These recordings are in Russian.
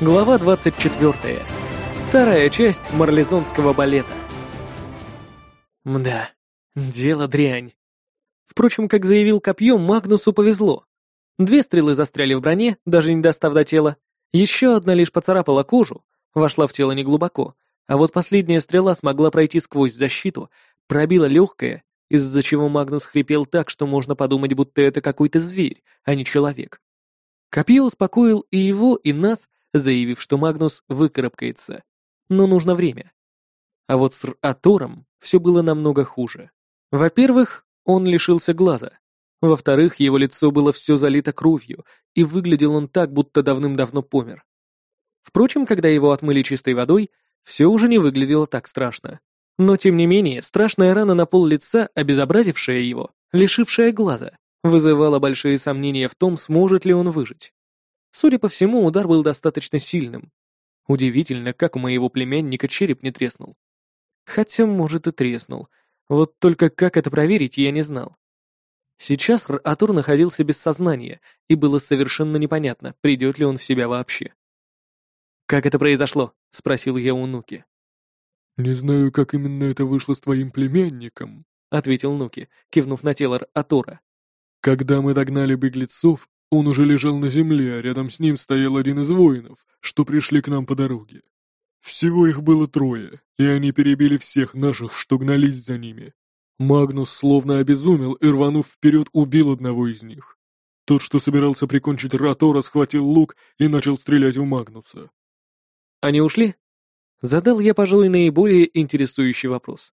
Глава 24. Вторая часть марлезонского балета. Мда, дело дрянь. Впрочем, как заявил копьем, Магнусу повезло. Две стрелы застряли в броне, даже не достав до тела. Еще одна лишь поцарапала кожу, вошла в тело неглубоко, а вот последняя стрела смогла пройти сквозь защиту, пробила легкое, из-за чего Магнус хрипел так, что можно подумать, будто это какой-то зверь, а не человек. Копье успокоил и его, и нас, заявив, что Магнус выкарабкается. Но нужно время. А вот с Атором все было намного хуже. Во-первых, он лишился глаза. Во-вторых, его лицо было все залито кровью, и выглядел он так, будто давным-давно помер. Впрочем, когда его отмыли чистой водой, все уже не выглядело так страшно. Но тем не менее, страшная рана на пол лица, обезобразившая его, лишившая глаза, вызывала большие сомнения в том, сможет ли он выжить. Судя по всему, удар был достаточно сильным. Удивительно, как у моего племянника череп не треснул. Хотя, может, и треснул. Вот только как это проверить, я не знал. Сейчас Атур находился без сознания, и было совершенно непонятно, придет ли он в себя вообще. «Как это произошло?» — спросил я у Нуки. «Не знаю, как именно это вышло с твоим племянником», — ответил Нуки, кивнув на тело Атора. «Когда мы догнали беглецов, он уже лежал на земле, а рядом с ним стоял один из воинов, что пришли к нам по дороге. Всего их было трое, и они перебили всех наших, что гнались за ними. Магнус словно обезумел и, рванув вперед, убил одного из них. Тот, что собирался прикончить Ратора, схватил лук и начал стрелять в Магнуса. «Они ушли?» Задал я, пожалуй, наиболее интересующий вопрос.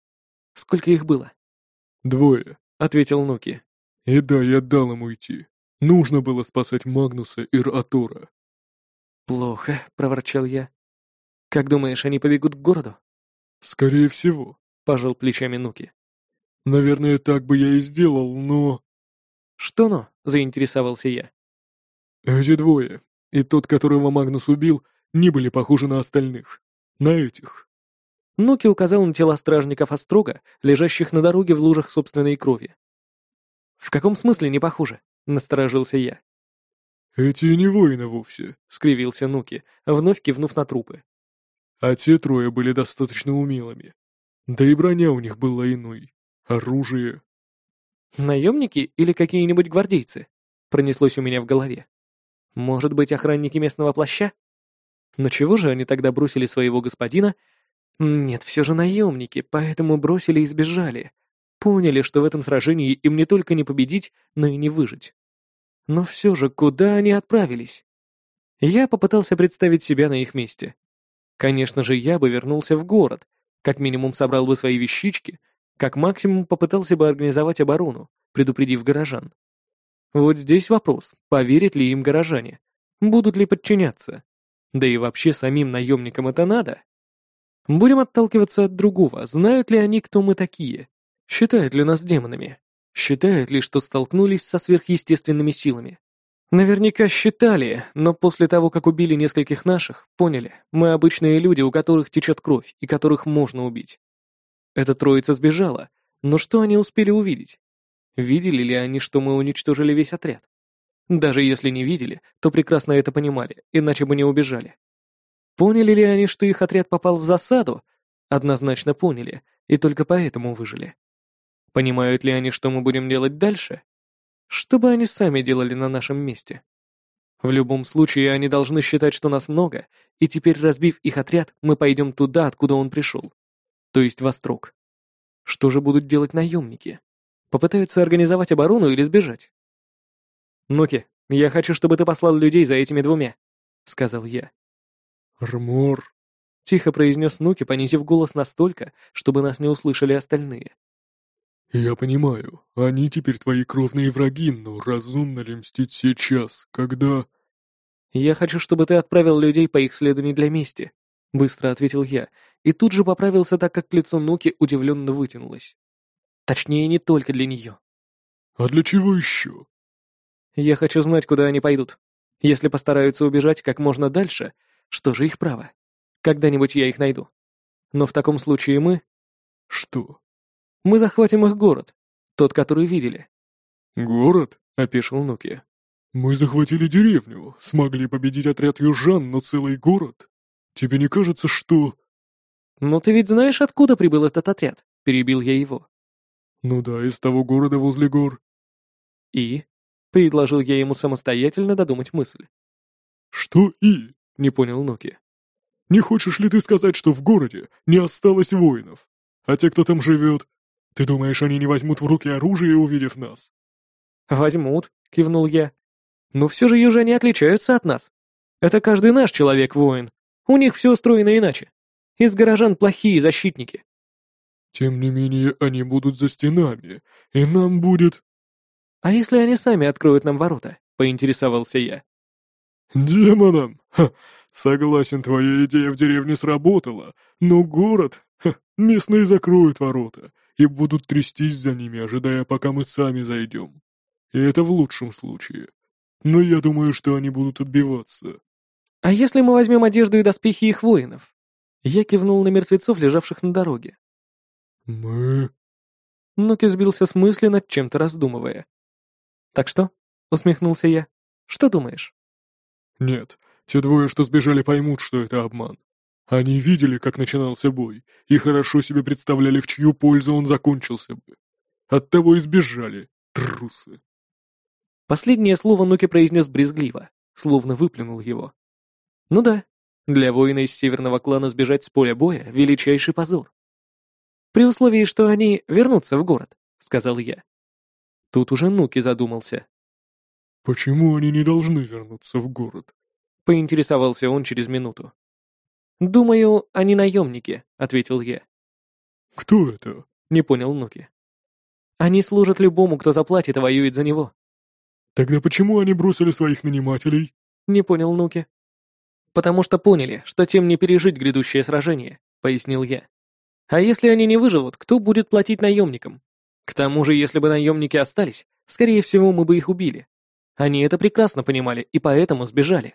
«Сколько их было?» «Двое», — ответил Ноки. «И да, я дал им уйти. Нужно было спасать Магнуса и Ратора». «Плохо», — проворчал я. «Как думаешь, они побегут к городу?» «Скорее всего», — пожал плечами Нуки. «Наверное, так бы я и сделал, но...» «Что но?» — заинтересовался я. «Эти двое, и тот, которого Магнус убил, не были похожи на остальных. На этих». Нуки указал на тела стражников Острога, лежащих на дороге в лужах собственной крови. «В каком смысле не похожи?» — насторожился я. «Эти не воины вовсе», — скривился Нуки, вновь кивнув на трупы. «А те трое были достаточно умелыми. Да и броня у них была иной. Оружие». «Наемники или какие-нибудь гвардейцы?» — пронеслось у меня в голове. «Может быть, охранники местного плаща?» Но чего же они тогда бросили своего господина? Нет, все же наемники, поэтому бросили и сбежали. Поняли, что в этом сражении им не только не победить, но и не выжить. Но все же, куда они отправились? Я попытался представить себя на их месте. Конечно же, я бы вернулся в город, как минимум собрал бы свои вещички, как максимум попытался бы организовать оборону, предупредив горожан. Вот здесь вопрос, поверят ли им горожане, будут ли подчиняться. Да и вообще самим наемникам это надо. Будем отталкиваться от другого, знают ли они, кто мы такие, считают ли нас демонами, считают ли, что столкнулись со сверхъестественными силами. Наверняка считали, но после того, как убили нескольких наших, поняли, мы обычные люди, у которых течет кровь и которых можно убить. Эта троица сбежала, но что они успели увидеть? Видели ли они, что мы уничтожили весь отряд? Даже если не видели, то прекрасно это понимали, иначе бы не убежали. Поняли ли они, что их отряд попал в засаду? Однозначно поняли, и только поэтому выжили. Понимают ли они, что мы будем делать дальше? Что бы они сами делали на нашем месте? В любом случае, они должны считать, что нас много, и теперь, разбив их отряд, мы пойдем туда, откуда он пришел. То есть в Острог. Что же будут делать наемники? Попытаются организовать оборону или сбежать? «Нуки, я хочу, чтобы ты послал людей за этими двумя», — сказал я. «Рмор», — тихо произнес Нуки, понизив голос настолько, чтобы нас не услышали остальные. «Я понимаю, они теперь твои кровные враги, но разумно ли мстить сейчас, когда...» «Я хочу, чтобы ты отправил людей по их следу не для мести», — быстро ответил я, и тут же поправился так, как лицо Нуки удивленно вытянулось. Точнее, не только для нее. «А для чего еще?» Я хочу знать, куда они пойдут. Если постараются убежать как можно дальше, что же их право? Когда-нибудь я их найду. Но в таком случае мы... Что? Мы захватим их город. Тот, который видели. Город? — опешил Нуки. Мы захватили деревню, смогли победить отряд южан, но целый город. Тебе не кажется, что...» «Ну ты ведь знаешь, откуда прибыл этот отряд?» — перебил я его. «Ну да, из того города возле гор». «И?» — предложил я ему самостоятельно додумать мысль. «Что «и»?» — не понял Нуки. «Не хочешь ли ты сказать, что в городе не осталось воинов? А те, кто там живет, ты думаешь, они не возьмут в руки оружие, увидев нас?» «Возьмут», — кивнул я. «Но все же южане отличаются от нас. Это каждый наш человек воин. У них все устроено иначе. Из горожан плохие защитники». «Тем не менее, они будут за стенами, и нам будет...» «А если они сами откроют нам ворота?» — поинтересовался я. «Демонам! Ха, согласен, твоя идея в деревне сработала, но город... Ха, местные закроют ворота и будут трястись за ними, ожидая, пока мы сами зайдем. И это в лучшем случае. Но я думаю, что они будут отбиваться». «А если мы возьмем одежду и доспехи их воинов?» Я кивнул на мертвецов, лежавших на дороге. «Мы...» Ноки сбился с мысли, над чем-то раздумывая. «Так что?» — усмехнулся я. «Что думаешь?» «Нет, те двое, что сбежали, поймут, что это обман. Они видели, как начинался бой, и хорошо себе представляли, в чью пользу он закончился бы. Оттого и сбежали, трусы». Последнее слово Ноки произнес брезгливо, словно выплюнул его. «Ну да, для воина из северного клана сбежать с поля боя — величайший позор. При условии, что они вернутся в город», — сказал я. Тут уже Нуки задумался. «Почему они не должны вернуться в город?» — поинтересовался он через минуту. «Думаю, они наемники», — ответил я. «Кто это?» — не понял Нуки. «Они служат любому, кто заплатит и воюет за него». «Тогда почему они бросили своих нанимателей?» — не понял Нуки. «Потому что поняли, что тем не пережить грядущее сражение», — пояснил я. «А если они не выживут, кто будет платить наемникам? К тому же, если бы наемники остались, скорее всего, мы бы их убили. Они это прекрасно понимали и поэтому сбежали».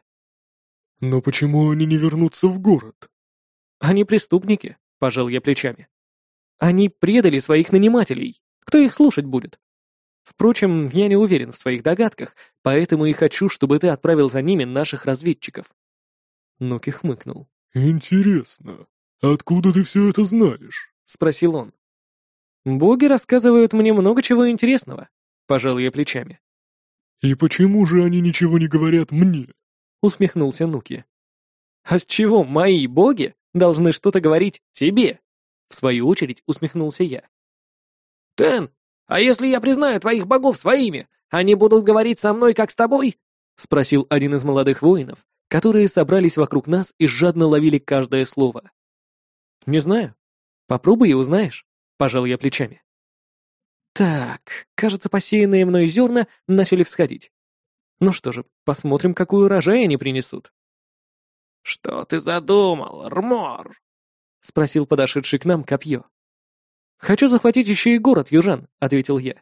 «Но почему они не вернутся в город?» «Они преступники», — пожал я плечами. «Они предали своих нанимателей. Кто их слушать будет?» Впрочем, я не уверен в своих догадках, поэтому и хочу, чтобы ты отправил за ними наших разведчиков. Нуки хмыкнул. «Интересно, откуда ты все это знаешь?» — спросил он. «Боги рассказывают мне много чего интересного», — пожал я плечами. «И почему же они ничего не говорят мне?» — усмехнулся Нуки. «А с чего мои боги должны что-то говорить тебе?» В свою очередь усмехнулся я. «Тен, а если я признаю твоих богов своими, они будут говорить со мной, как с тобой?» — спросил один из молодых воинов, которые собрались вокруг нас и жадно ловили каждое слово. «Не знаю. Попробуй и узнаешь», — пожал я плечами. Так, кажется, посеянные мной зерна начали всходить. Ну что же, посмотрим, какой урожай они принесут. «Что ты задумал, Рмор?» — спросил подошедший к нам копье. «Хочу захватить еще и город, Южан», — ответил я.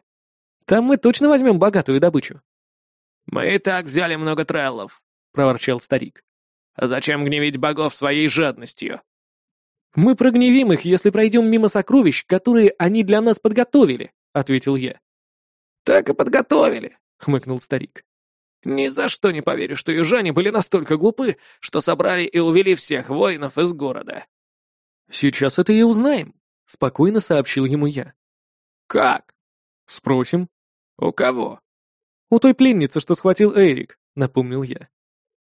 «Там мы точно возьмем богатую добычу». «Мы и так взяли много треллов», — проворчал старик. «А зачем гневить богов своей жадностью?» «Мы прогневим их, если пройдем мимо сокровищ, которые они для нас подготовили», — ответил я. «Так и подготовили», — хмыкнул старик. «Ни за что не поверю, что южане были настолько глупы, что собрали и увели всех воинов из города». «Сейчас это и узнаем», — спокойно сообщил ему я. «Как?» «Спросим». «У кого?» «У той пленницы, что схватил Эрик», — напомнил я.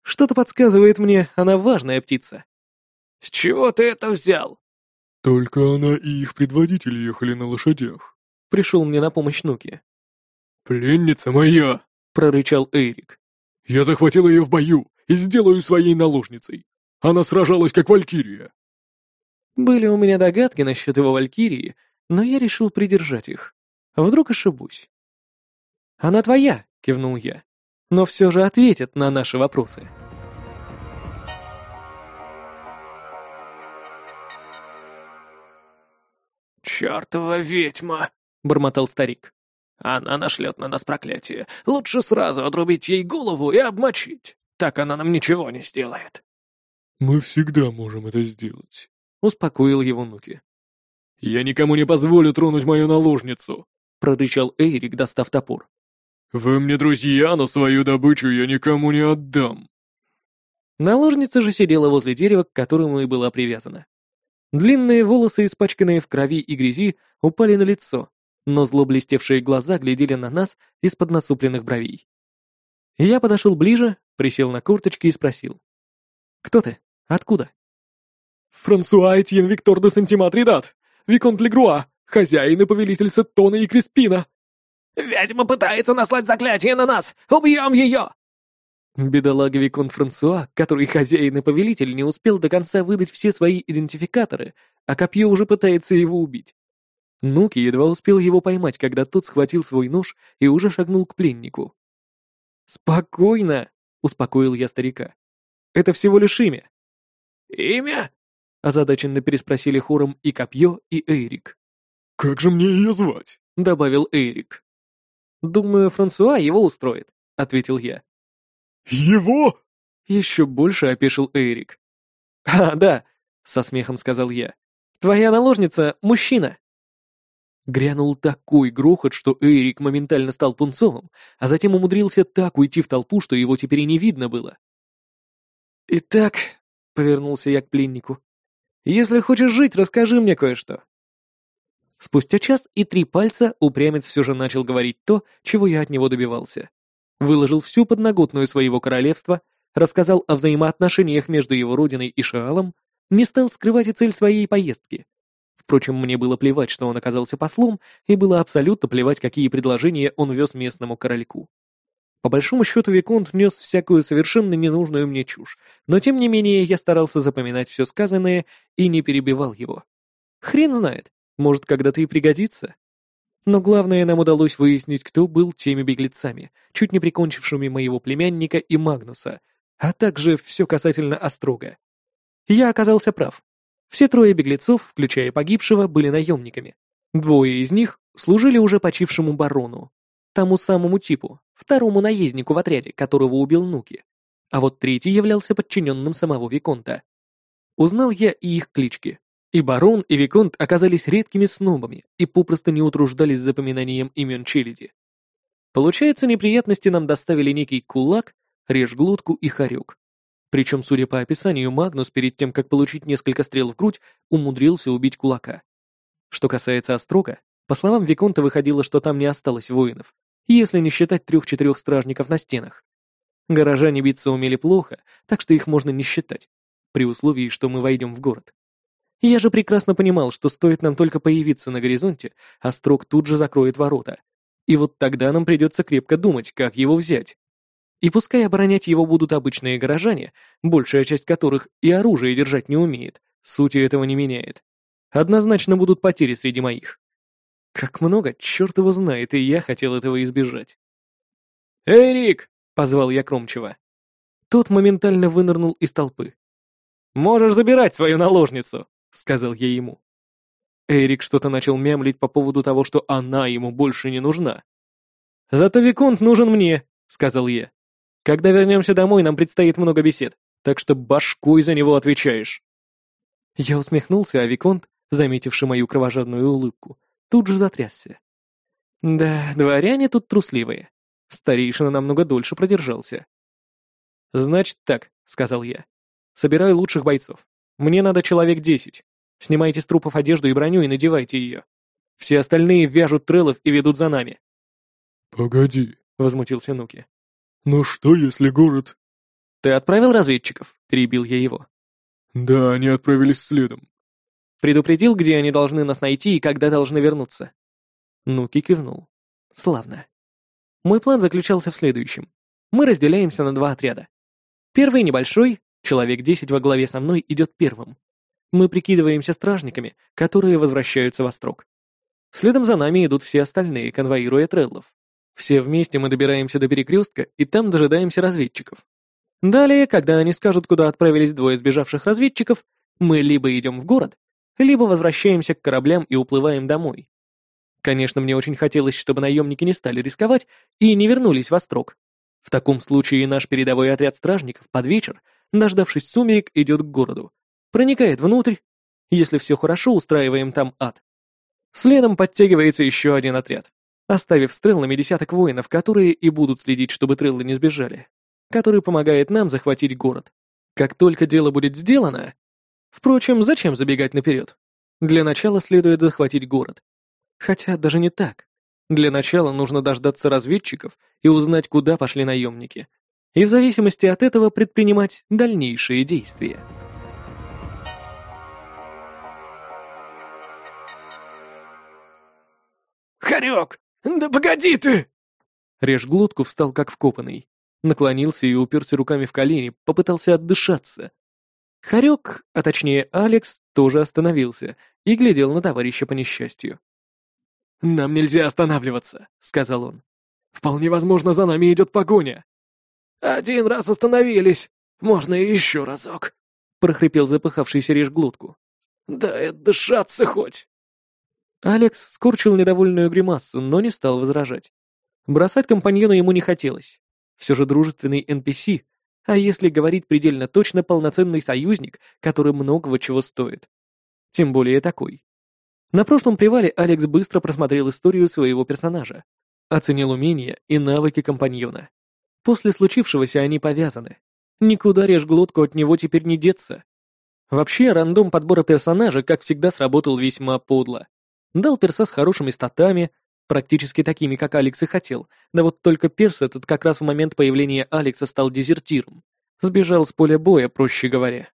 Что-то подсказывает мне, она важная птица. С чего ты это взял? Только она и их предводитель ехали на лошадях. Пришел мне на помощь Нуки. Пленница моя, прорычал Эрик. Я захватил ее в бою и сделаю своей наложницей. Она сражалась как валькирия. Были у меня догадки насчет его валькирии, но я решил придержать их. Вдруг ошибусь. «Она твоя», — кивнул я но все же ответят на наши вопросы. «Чертова ведьма!» — бормотал старик. «Она нашлет на нас проклятие. Лучше сразу отрубить ей голову и обмочить. Так она нам ничего не сделает». «Мы всегда можем это сделать», — успокоил его Нуки. «Я никому не позволю тронуть мою наложницу», — прорычал Эйрик, достав топор. «Вы мне друзья, но свою добычу я никому не отдам». Наложница же сидела возле дерева, к которому и была привязана. Длинные волосы, испачканные в крови и грязи, упали на лицо, но зло блестевшие глаза глядели на нас из-под насупленных бровей. Я подошел ближе, присел на курточки и спросил. «Кто ты? Откуда?» «Франсуа Этьен Виктор де Сантиматридат, Виконт Легруа, хозяин и повелитель Сеттона и Креспина!» «Ведьма пытается наслать заклятие на нас! Убьем ее!» Бедолага Виконт Франсуа, который хозяин и повелитель, не успел до конца выдать все свои идентификаторы, а копье уже пытается его убить. Нуки едва успел его поймать, когда тот схватил свой нож и уже шагнул к пленнику. «Спокойно!» — успокоил я старика. «Это всего лишь имя». «Имя?» — озадаченно переспросили хором и Копье, и Эйрик. «Как же мне ее звать?» — добавил Эйрик. «Думаю, Франсуа его устроит», — ответил я. «Его?» — еще больше опешил Эйрик. «А, да», — со смехом сказал я. «Твоя наложница — мужчина». Грянул такой грохот, что Эрик моментально стал пунцовым, а затем умудрился так уйти в толпу, что его теперь и не видно было. «Итак», — повернулся я к пленнику, — «если хочешь жить, расскажи мне кое-что». Спустя час и три пальца упрямец все же начал говорить то, чего я от него добивался. Выложил всю подноготную своего королевства, рассказал о взаимоотношениях между его родиной и Шаалом, не стал скрывать и цель своей поездки, Впрочем, мне было плевать, что он оказался послом, и было абсолютно плевать, какие предложения он вез местному корольку. По большому счету, Виконт нес всякую совершенно ненужную мне чушь, но тем не менее я старался запоминать все сказанное и не перебивал его. Хрен знает, может, когда-то и пригодится. Но главное, нам удалось выяснить, кто был теми беглецами, чуть не прикончившими моего племянника и Магнуса, а также все касательно Острога. Я оказался прав. Все трое беглецов, включая погибшего, были наемниками. Двое из них служили уже почившему барону, тому самому типу, второму наезднику в отряде, которого убил Нуки. А вот третий являлся подчиненным самого Виконта. Узнал я и их клички. И барон, и Виконт оказались редкими снобами и попросту не утруждались запоминанием имен челяди. Получается, неприятности нам доставили некий кулак, режь-глотку и хорек. Причем, судя по описанию, Магнус перед тем, как получить несколько стрел в грудь, умудрился убить кулака. Что касается Острока, по словам Виконта выходило, что там не осталось воинов, если не считать трех-четырех стражников на стенах. Горожане биться умели плохо, так что их можно не считать, при условии, что мы войдем в город. Я же прекрасно понимал, что стоит нам только появиться на горизонте, Острог тут же закроет ворота. И вот тогда нам придется крепко думать, как его взять. И пускай оборонять его будут обычные горожане, большая часть которых и оружие держать не умеет, сути этого не меняет. Однозначно будут потери среди моих. Как много, черт его знает, и я хотел этого избежать. «Эй, Рик!» — позвал я Кромчева. Тот моментально вынырнул из толпы. «Можешь забирать свою наложницу!» — сказал я ему. Эрик что-то начал мямлить по поводу того, что она ему больше не нужна. «Зато Виконт нужен мне», — сказал я. Когда вернемся домой, нам предстоит много бесед, так что башкой за него отвечаешь». Я усмехнулся, а Виконт, заметивший мою кровожадную улыбку, тут же затрясся. Да, дворяне тут трусливые. Старейшина намного дольше продержался. «Значит так», — сказал я. «Собираю лучших бойцов. Мне надо человек десять. Снимайте с трупов одежду и броню и надевайте ее. Все остальные вяжут трелов и ведут за нами». «Погоди», — возмутился Нуки. «Но что, если город...» «Ты отправил разведчиков?» — перебил я его. «Да, они отправились следом». «Предупредил, где они должны нас найти и когда должны вернуться?» Нуки кивнул. «Славно. Мой план заключался в следующем. Мы разделяемся на два отряда. Первый небольшой, человек десять во главе со мной, идет первым. Мы прикидываемся стражниками, которые возвращаются во строк. Следом за нами идут все остальные, конвоируя треллов. Все вместе мы добираемся до перекрестка и там дожидаемся разведчиков. Далее, когда они скажут, куда отправились двое сбежавших разведчиков, мы либо идем в город, либо возвращаемся к кораблям и уплываем домой. Конечно, мне очень хотелось, чтобы наемники не стали рисковать и не вернулись в Острог. В таком случае наш передовой отряд стражников под вечер, дождавшись сумерек, идет к городу, проникает внутрь, если все хорошо, устраиваем там ад. Следом подтягивается еще один отряд. Оставив с треллами десяток воинов, которые и будут следить, чтобы треллы не сбежали, который помогает нам захватить город. Как только дело будет сделано... Впрочем, зачем забегать наперед? Для начала следует захватить город. Хотя даже не так. Для начала нужно дождаться разведчиков и узнать, куда пошли наемники. И в зависимости от этого предпринимать дальнейшие действия. «Хорек! Да погоди ты!» Режь глотку встал как вкопанный. Наклонился и уперся руками в колени, попытался отдышаться. Харек, а точнее Алекс, тоже остановился и глядел на товарища по несчастью. «Нам нельзя останавливаться», — сказал он. «Вполне возможно, за нами идет погоня». «Один раз остановились. Можно и еще разок», — прохрипел запыхавшийся режь глотку. «Дай отдышаться хоть». Алекс скорчил недовольную гримасу, но не стал возражать. Бросать компаньона ему не хотелось. Все же дружественный NPC, а если говорить предельно точно, полноценный союзник, который многого чего стоит. Тем более такой. На прошлом привале Алекс быстро просмотрел историю своего персонажа, оценил умения и навыки компаньона. После случившегося они повязаны. Никуда режь глотку от него теперь не деться. Вообще, рандом подбора персонажа, как всегда, сработал весьма подло. Дал перса с хорошими статами, практически такими, как Алекс и хотел, да вот только перс этот как раз в момент появления Алекса стал дезертиром. Сбежал с поля боя, проще говоря.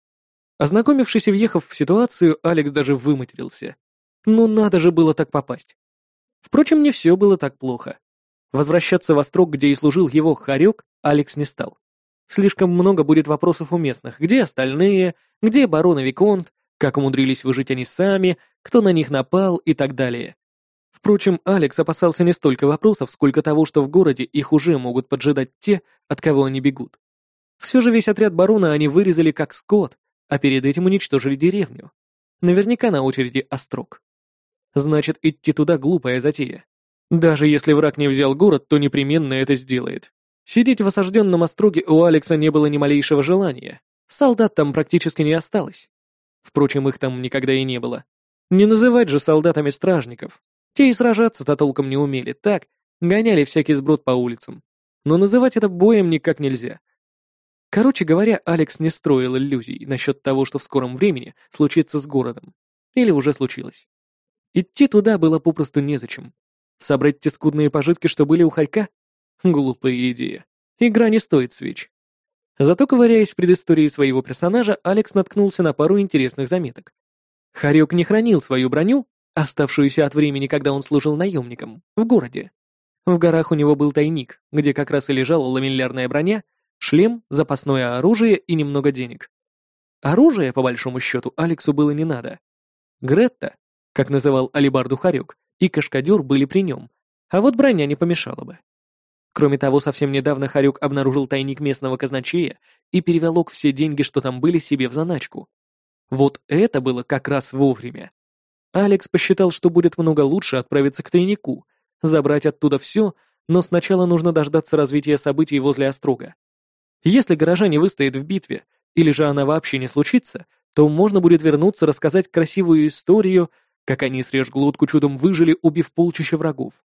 Ознакомившись и въехав в ситуацию, Алекс даже выматерился. Ну надо же было так попасть. Впрочем, не все было так плохо. Возвращаться в Острог, где и служил его Харек, Алекс не стал. Слишком много будет вопросов у местных. Где остальные? Где барон и Виконт? Как умудрились выжить они сами, кто на них напал и так далее. Впрочем, Алекс опасался не столько вопросов, сколько того, что в городе их уже могут поджидать те, от кого они бегут. Все же весь отряд барона они вырезали как скот, а перед этим уничтожили деревню. Наверняка на очереди острог. Значит, идти туда глупая затея. Даже если враг не взял город, то непременно это сделает. Сидеть в осажденном остроге у Алекса не было ни малейшего желания. Солдат там практически не осталось. Впрочем, их там никогда и не было. Не называть же солдатами стражников. Те и сражаться-то толком не умели, так, гоняли всякий сброд по улицам. Но называть это боем никак нельзя. Короче говоря, Алекс не строил иллюзий насчет того, что в скором времени случится с городом. Или уже случилось. Идти туда было попросту незачем. Собрать те скудные пожитки, что были у Харька? Глупая идея. Игра не стоит свеч. Зато, ковыряясь в предыстории своего персонажа, Алекс наткнулся на пару интересных заметок. Харек не хранил свою броню, оставшуюся от времени, когда он служил наемником, в городе. В горах у него был тайник, где как раз и лежала ламеллярная броня, шлем, запасное оружие и немного денег. Оружия, по большому счету, Алексу было не надо. Гретта, как называл Алибарду Харек, и Кашкадер были при нем, а вот броня не помешала бы. Кроме того, совсем недавно Харюк обнаружил тайник местного казначея и переволок все деньги, что там были, себе в заначку. Вот это было как раз вовремя. Алекс посчитал, что будет много лучше отправиться к тайнику, забрать оттуда все, но сначала нужно дождаться развития событий возле Острога. Если горожане выстоят в битве, или же она вообще не случится, то можно будет вернуться рассказать красивую историю, как они с глотку чудом выжили, убив полчища врагов.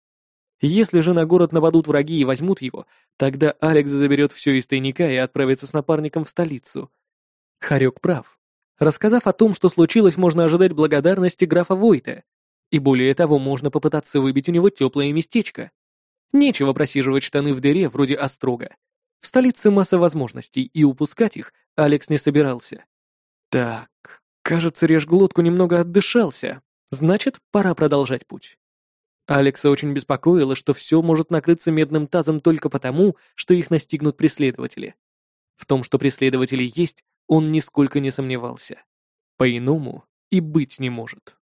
Если же на город наводут враги и возьмут его, тогда Алекс заберет все из тайника и отправится с напарником в столицу. Харек прав. Рассказав о том, что случилось, можно ожидать благодарности графа Войта. И более того, можно попытаться выбить у него теплое местечко. Нечего просиживать штаны в дыре вроде Острога. В столице масса возможностей, и упускать их Алекс не собирался. Так, кажется, режь глотку немного отдышался. Значит, пора продолжать путь. Алекса очень беспокоило, что все может накрыться медным тазом только потому, что их настигнут преследователи. В том, что преследователи есть, он нисколько не сомневался. По-иному и быть не может.